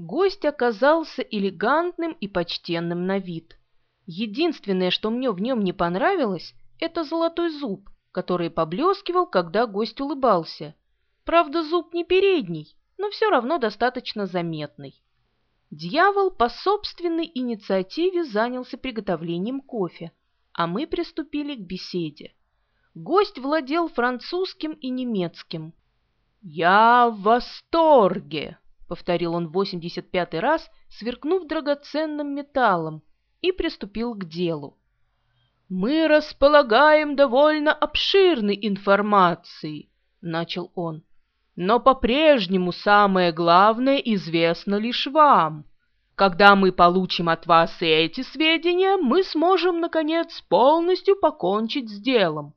Гость оказался элегантным и почтенным на вид. Единственное, что мне в нем не понравилось, это золотой зуб, который поблескивал, когда гость улыбался. Правда, зуб не передний, но все равно достаточно заметный. Дьявол по собственной инициативе занялся приготовлением кофе, а мы приступили к беседе. Гость владел французским и немецким. «Я в восторге!» — повторил он восемьдесят пятый раз, сверкнув драгоценным металлом, и приступил к делу. «Мы располагаем довольно обширной информацией», — начал он. «Но по-прежнему самое главное известно лишь вам. Когда мы получим от вас эти сведения, мы сможем, наконец, полностью покончить с делом.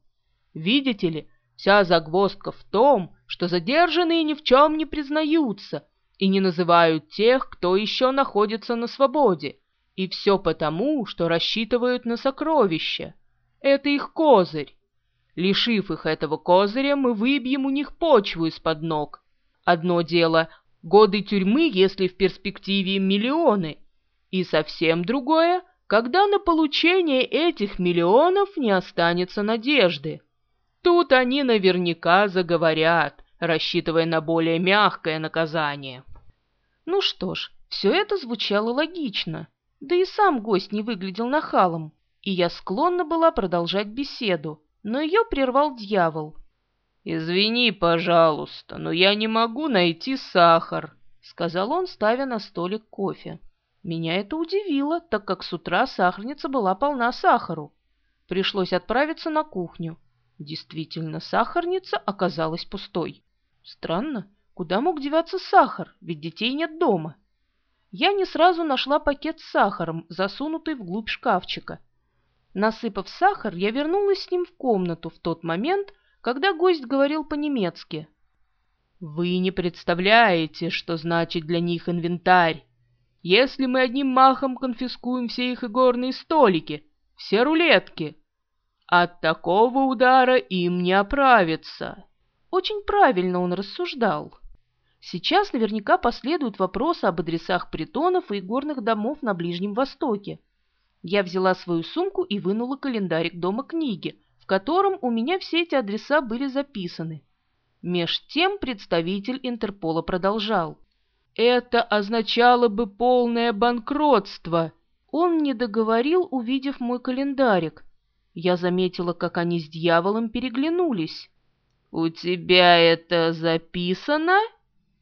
Видите ли, вся загвоздка в том, что задержанные ни в чем не признаются и не называют тех, кто еще находится на свободе, и все потому, что рассчитывают на сокровища. Это их козырь. Лишив их этого козыря, мы выбьем у них почву из-под ног. Одно дело — годы тюрьмы, если в перспективе миллионы, и совсем другое — когда на получение этих миллионов не останется надежды. Тут они наверняка заговорят, рассчитывая на более мягкое наказание. Ну что ж, все это звучало логично. Да и сам гость не выглядел нахалом, и я склонна была продолжать беседу, но ее прервал дьявол. «Извини, пожалуйста, но я не могу найти сахар», — сказал он, ставя на столик кофе. Меня это удивило, так как с утра сахарница была полна сахару. Пришлось отправиться на кухню. Действительно, сахарница оказалась пустой. Странно, куда мог деваться сахар, ведь детей нет дома я не сразу нашла пакет с сахаром, засунутый вглубь шкафчика. Насыпав сахар, я вернулась с ним в комнату в тот момент, когда гость говорил по-немецки. «Вы не представляете, что значит для них инвентарь. Если мы одним махом конфискуем все их игорные столики, все рулетки, от такого удара им не оправиться». Очень правильно он рассуждал. Сейчас наверняка последуют вопросы об адресах притонов и горных домов на Ближнем Востоке. Я взяла свою сумку и вынула календарик дома книги, в котором у меня все эти адреса были записаны. Меж тем представитель Интерпола продолжал. «Это означало бы полное банкротство!» Он не договорил, увидев мой календарик. Я заметила, как они с дьяволом переглянулись. «У тебя это записано?»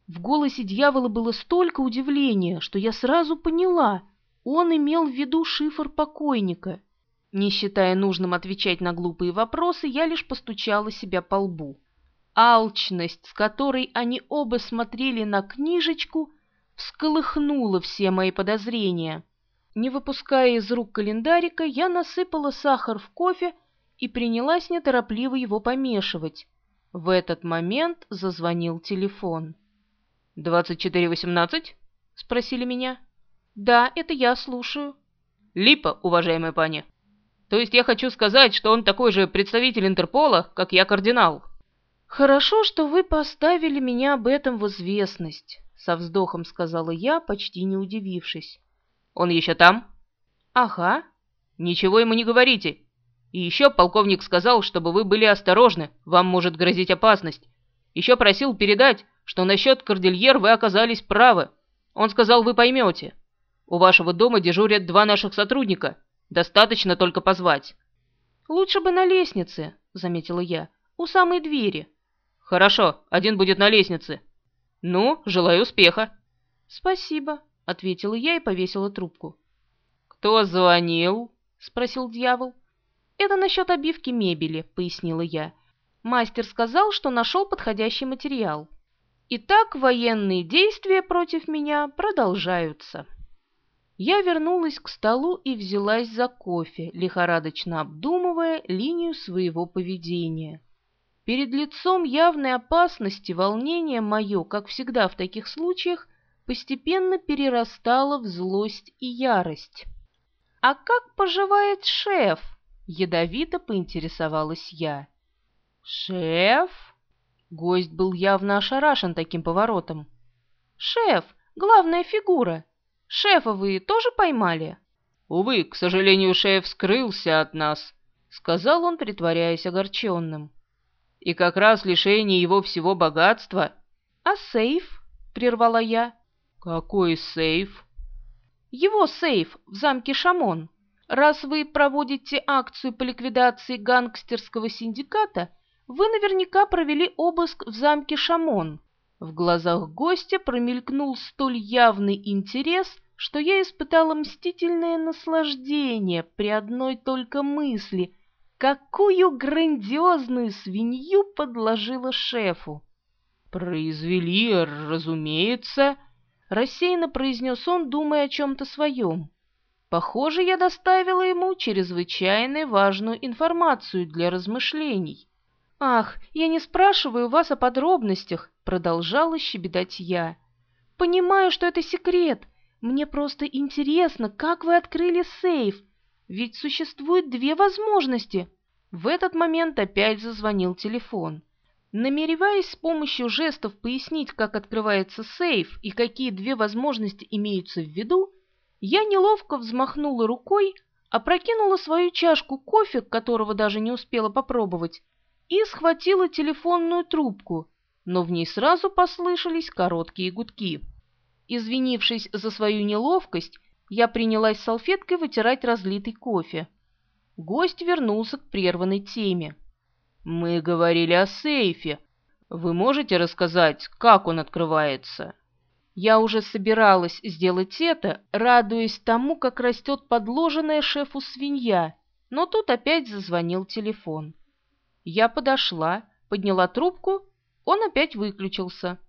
В голосе дьявола было столько удивления, что я сразу поняла, он имел в виду шифр покойника. Не считая нужным отвечать на глупые вопросы, я лишь постучала себя по лбу. Алчность, с которой они оба смотрели на книжечку, всколыхнула все мои подозрения. Не выпуская из рук календарика, я насыпала сахар в кофе и принялась неторопливо его помешивать. В этот момент зазвонил телефон. «Двадцать четыре восемнадцать?» — спросили меня. «Да, это я слушаю». «Липа, уважаемая пани. То есть я хочу сказать, что он такой же представитель Интерпола, как я кардинал». «Хорошо, что вы поставили меня об этом в известность», — со вздохом сказала я, почти не удивившись. «Он еще там?» «Ага». «Ничего ему не говорите. И еще полковник сказал, чтобы вы были осторожны, вам может грозить опасность. Еще просил передать, что насчет кордильер вы оказались правы. Он сказал, вы поймете. У вашего дома дежурят два наших сотрудника. Достаточно только позвать». «Лучше бы на лестнице», — заметила я, — «у самой двери». «Хорошо, один будет на лестнице». «Ну, желаю успеха». «Спасибо», — ответила я и повесила трубку. «Кто звонил?» — спросил дьявол. «Это насчет обивки мебели», — пояснила я. Мастер сказал, что нашел подходящий материал. Итак, военные действия против меня продолжаются. Я вернулась к столу и взялась за кофе, лихорадочно обдумывая линию своего поведения. Перед лицом явной опасности волнение мое, как всегда в таких случаях, постепенно перерастало в злость и ярость. «А как поживает шеф?» — ядовито поинтересовалась я. «Шеф?» Гость был явно ошарашен таким поворотом. «Шеф, главная фигура. Шефа вы тоже поймали?» «Увы, к сожалению, шеф скрылся от нас», — сказал он, притворяясь огорченным. «И как раз лишение его всего богатства...» «А сейф?» — прервала я. «Какой сейф?» «Его сейф в замке Шамон. Раз вы проводите акцию по ликвидации гангстерского синдиката, вы наверняка провели обыск в замке Шамон». В глазах гостя промелькнул столь явный интерес, что я испытала мстительное наслаждение при одной только мысли, какую грандиозную свинью подложила шефу. «Произвели, разумеется», — рассеянно произнес он, думая о чем-то своем. Похоже, я доставила ему чрезвычайно важную информацию для размышлений. «Ах, я не спрашиваю вас о подробностях», — продолжала щебетать я. «Понимаю, что это секрет. Мне просто интересно, как вы открыли сейф. Ведь существует две возможности». В этот момент опять зазвонил телефон. Намереваясь с помощью жестов пояснить, как открывается сейф и какие две возможности имеются в виду, я неловко взмахнула рукой, опрокинула свою чашку кофе, которого даже не успела попробовать, и схватила телефонную трубку, но в ней сразу послышались короткие гудки. Извинившись за свою неловкость, я принялась салфеткой вытирать разлитый кофе. Гость вернулся к прерванной теме. «Мы говорили о сейфе. Вы можете рассказать, как он открывается?» Я уже собиралась сделать это, радуясь тому, как растет подложенная шефу свинья, но тут опять зазвонил телефон. Я подошла, подняла трубку, он опять выключился.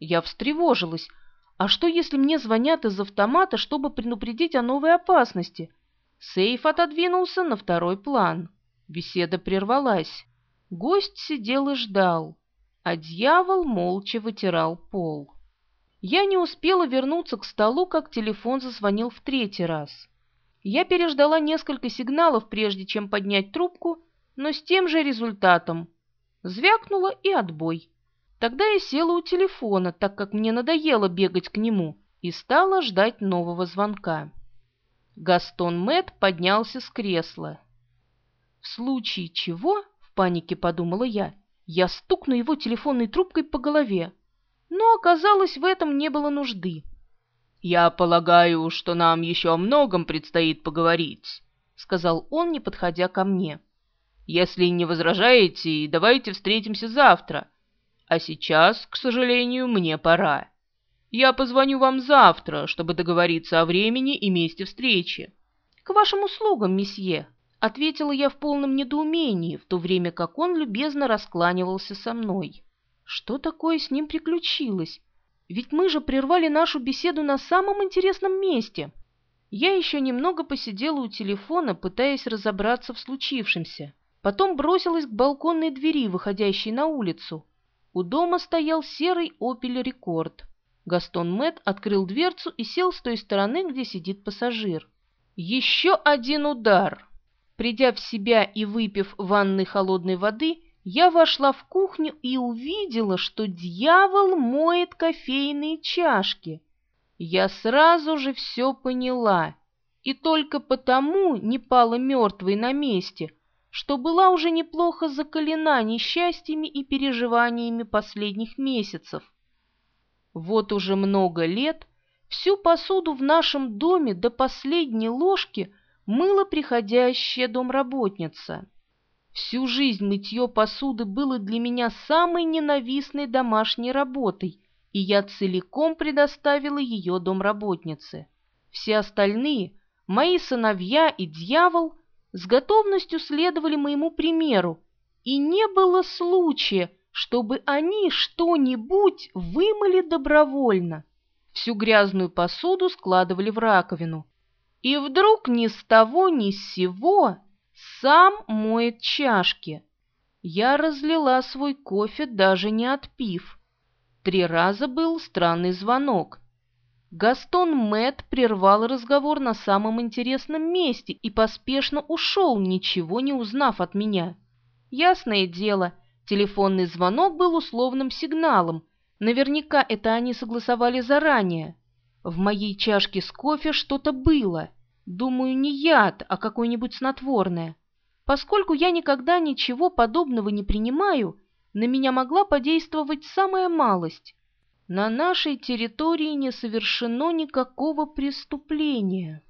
Я встревожилась. А что, если мне звонят из автомата, чтобы предупредить о новой опасности? Сейф отодвинулся на второй план. Беседа прервалась. Гость сидел и ждал, а дьявол молча вытирал пол. Я не успела вернуться к столу, как телефон зазвонил в третий раз. Я переждала несколько сигналов, прежде чем поднять трубку, но с тем же результатом. Звякнула и отбой. Тогда я села у телефона, так как мне надоело бегать к нему, и стала ждать нового звонка. Гастон Мэт поднялся с кресла. В случае чего панике подумала я. Я стукну его телефонной трубкой по голове. Но оказалось, в этом не было нужды. «Я полагаю, что нам еще о многом предстоит поговорить», — сказал он, не подходя ко мне. «Если не возражаете, давайте встретимся завтра. А сейчас, к сожалению, мне пора. Я позвоню вам завтра, чтобы договориться о времени и месте встречи». «К вашим услугам, месье», Ответила я в полном недоумении, в то время как он любезно раскланивался со мной. Что такое с ним приключилось? Ведь мы же прервали нашу беседу на самом интересном месте. Я еще немного посидела у телефона, пытаясь разобраться в случившемся. Потом бросилась к балконной двери, выходящей на улицу. У дома стоял серый «Опель Рекорд». Гастон Мэт открыл дверцу и сел с той стороны, где сидит пассажир. Еще один удар. Придя в себя и выпив ванной холодной воды, я вошла в кухню и увидела, что дьявол моет кофейные чашки. Я сразу же все поняла, и только потому не пала мертвой на месте, что была уже неплохо закалена несчастьями и переживаниями последних месяцев. Вот уже много лет всю посуду в нашем доме до последней ложки – мыла приходящая домработница. Всю жизнь мытье посуды было для меня самой ненавистной домашней работой, и я целиком предоставила ее домработнице. Все остальные, мои сыновья и дьявол, с готовностью следовали моему примеру, и не было случая, чтобы они что-нибудь вымыли добровольно. Всю грязную посуду складывали в раковину, и вдруг ни с того ни с сего сам моет чашки. Я разлила свой кофе, даже не отпив. Три раза был странный звонок. Гастон Мэт прервал разговор на самом интересном месте и поспешно ушел, ничего не узнав от меня. Ясное дело, телефонный звонок был условным сигналом, Наверняка это они согласовали заранее. В моей чашке с кофе что-то было. Думаю, не яд, а какое-нибудь снотворное. Поскольку я никогда ничего подобного не принимаю, на меня могла подействовать самая малость. На нашей территории не совершено никакого преступления.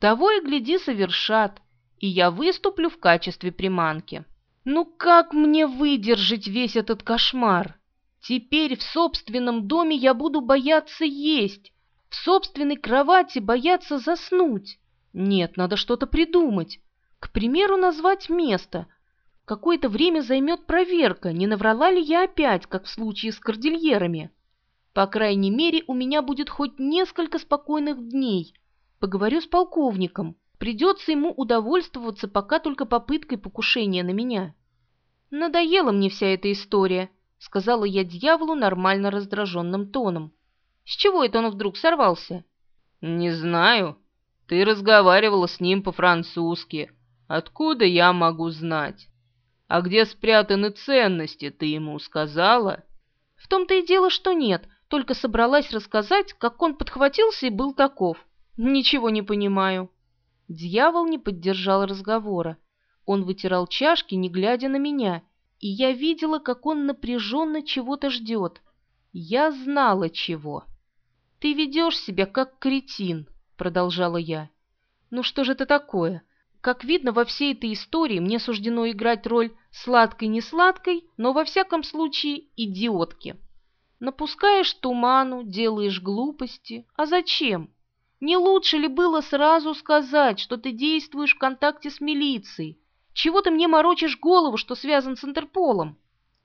Того и гляди совершат, и я выступлю в качестве приманки. Ну как мне выдержать весь этот кошмар? Теперь в собственном доме я буду бояться есть, в собственной кровати бояться заснуть. Нет, надо что-то придумать. К примеру, назвать место. Какое-то время займет проверка, не наврала ли я опять, как в случае с кордильерами. По крайней мере, у меня будет хоть несколько спокойных дней. Поговорю с полковником. Придется ему удовольствоваться пока только попыткой покушения на меня. Надоела мне вся эта история, сказала я дьяволу нормально раздраженным тоном. С чего это он вдруг сорвался? Не знаю. Ты разговаривала с ним по-французски. Откуда я могу знать? А где спрятаны ценности, ты ему сказала? В том-то и дело, что нет, только собралась рассказать, как он подхватился и был таков. Ничего не понимаю. Дьявол не поддержал разговора. Он вытирал чашки, не глядя на меня, и я видела, как он напряженно чего-то ждет. Я знала чего. «Ты ведешь себя как кретин», — продолжала я. «Ну что же это такое? Как видно, во всей этой истории мне суждено играть роль сладкой-несладкой, но во всяком случае идиотки. Напускаешь туману, делаешь глупости. А зачем? Не лучше ли было сразу сказать, что ты действуешь в контакте с милицией? Чего ты мне морочишь голову, что связан с Интерполом?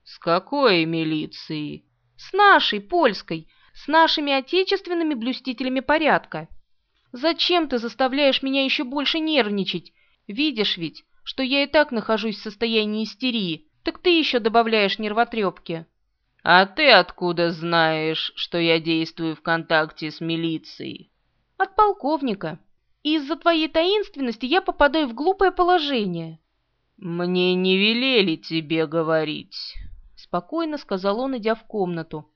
С какой милицией? С нашей, польской, с нашими отечественными блюстителями порядка. Зачем ты заставляешь меня еще больше нервничать? Видишь ведь, что я и так нахожусь в состоянии истерии, так ты еще добавляешь нервотрепки. А ты откуда знаешь, что я действую в контакте с милицией? От полковника. Из-за твоей таинственности я попадаю в глупое положение. Мне не велели тебе говорить, спокойно сказал он, идя в комнату.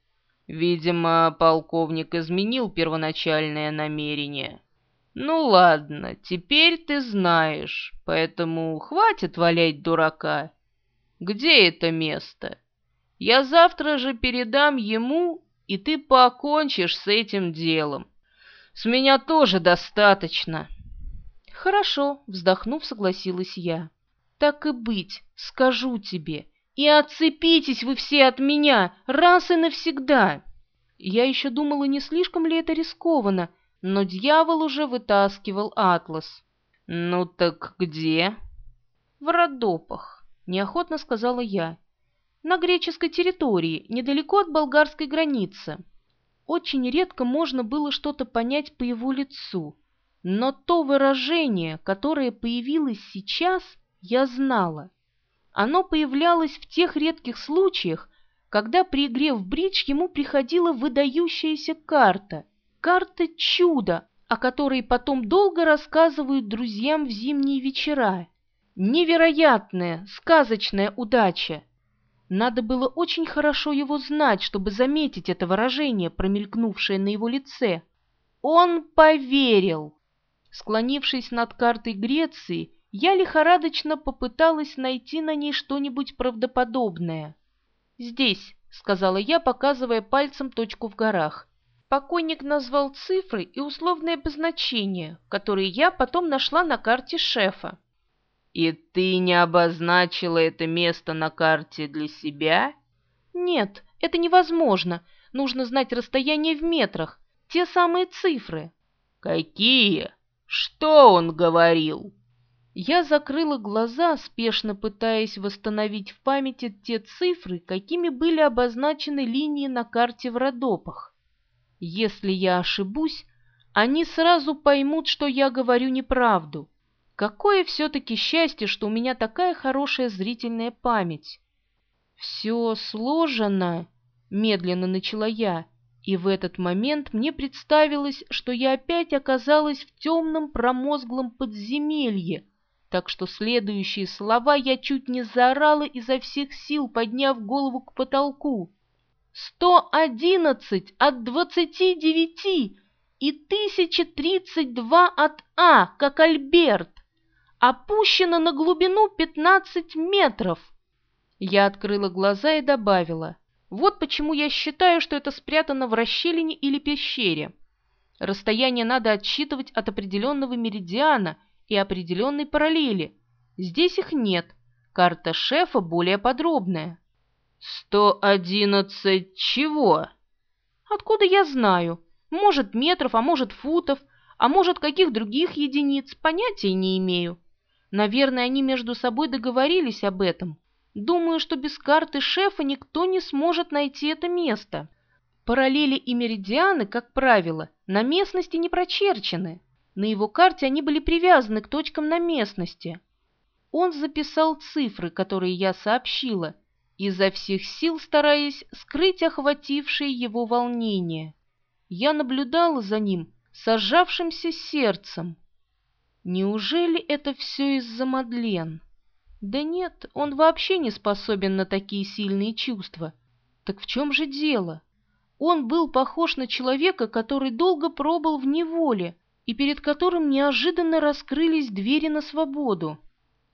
Видимо, полковник изменил первоначальное намерение. Ну ладно, теперь ты знаешь, поэтому хватит валять дурака. Где это место? Я завтра же передам ему, и ты покончишь с этим делом. С меня тоже достаточно. Хорошо, вздохнув, согласилась я. Так и быть, скажу тебе. И отцепитесь вы все от меня, раз и навсегда. Я еще думала, не слишком ли это рискованно, но дьявол уже вытаскивал атлас. «Ну так где?» «В Родопах», — неохотно сказала я. «На греческой территории, недалеко от болгарской границы». Очень редко можно было что-то понять по его лицу, но то выражение, которое появилось сейчас, я знала. Оно появлялось в тех редких случаях, когда при игре в бридж ему приходила выдающаяся карта, карта чуда, о которой потом долго рассказывают друзьям в зимние вечера. Невероятная, сказочная удача. Надо было очень хорошо его знать, чтобы заметить это выражение, промелькнувшее на его лице. Он поверил. Склонившись над картой Греции, я лихорадочно попыталась найти на ней что-нибудь правдоподобное. «Здесь», — сказала я, показывая пальцем точку в горах. Покойник назвал цифры и условные обозначения, которые я потом нашла на карте шефа. «И ты не обозначила это место на карте для себя?» «Нет, это невозможно. Нужно знать расстояние в метрах, те самые цифры». «Какие? Что он говорил?» Я закрыла глаза, спешно пытаясь восстановить в памяти те цифры, какими были обозначены линии на карте в Родопах. Если я ошибусь, они сразу поймут, что я говорю неправду. Какое все-таки счастье, что у меня такая хорошая зрительная память. Все сложено, медленно начала я, и в этот момент мне представилось, что я опять оказалась в темном промозглом подземелье, так что следующие слова я чуть не заорала изо всех сил, подняв голову к потолку. Сто одиннадцать от двадцати девяти и тысяча тридцать два от А, как Альберт. Опущено на глубину пятнадцать метров. Я открыла глаза и добавила. Вот почему я считаю, что это спрятано в расщелине или пещере. Расстояние надо отсчитывать от определенного меридиана и определенной параллели. Здесь их нет. Карта шефа более подробная. «Сто одиннадцать чего?» «Откуда я знаю? Может, метров, а может, футов, а может, каких других единиц, понятия не имею. Наверное, они между собой договорились об этом. Думаю, что без карты шефа никто не сможет найти это место. Параллели и меридианы, как правило, на местности не прочерчены. На его карте они были привязаны к точкам на местности. Он записал цифры, которые я сообщила, изо всех сил стараясь скрыть охватившее его волнение. Я наблюдала за ним сожавшимся сердцем. Неужели это все из-за Мадлен? Да нет, он вообще не способен на такие сильные чувства. Так в чем же дело? Он был похож на человека, который долго пробыл в неволе и перед которым неожиданно раскрылись двери на свободу.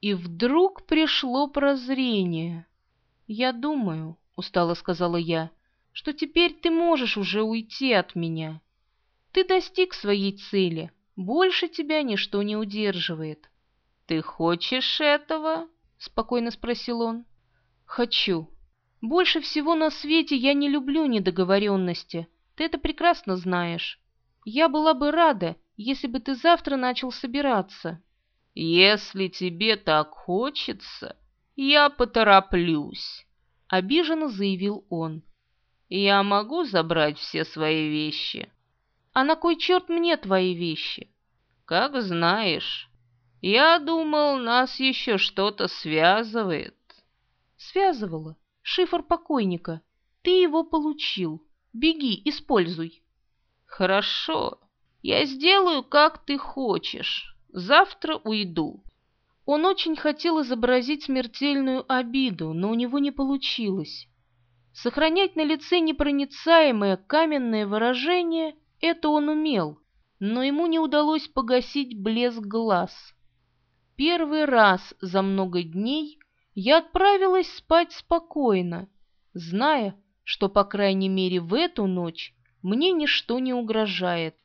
И вдруг пришло прозрение. «Я думаю», — устало сказала я, — «что теперь ты можешь уже уйти от меня. Ты достиг своей цели, больше тебя ничто не удерживает». «Ты хочешь этого?» — спокойно спросил он. «Хочу», больше всего на свете я не люблю недоговоренности. Ты это прекрасно знаешь. Я была бы рада, если бы ты завтра начал собираться. Если тебе так хочется, я потороплюсь, обиженно заявил он. Я могу забрать все свои вещи. А на кой черт мне твои вещи? Как знаешь. Я думал, нас еще что-то связывает. Связывало шифр покойника. Ты его получил. Беги, используй. Хорошо. Я сделаю, как ты хочешь. Завтра уйду. Он очень хотел изобразить смертельную обиду, но у него не получилось. Сохранять на лице непроницаемое каменное выражение – это он умел, но ему не удалось погасить блеск глаз. Первый раз за много дней я отправилась спать спокойно, зная, что, по крайней мере, в эту ночь мне ничто не угрожает.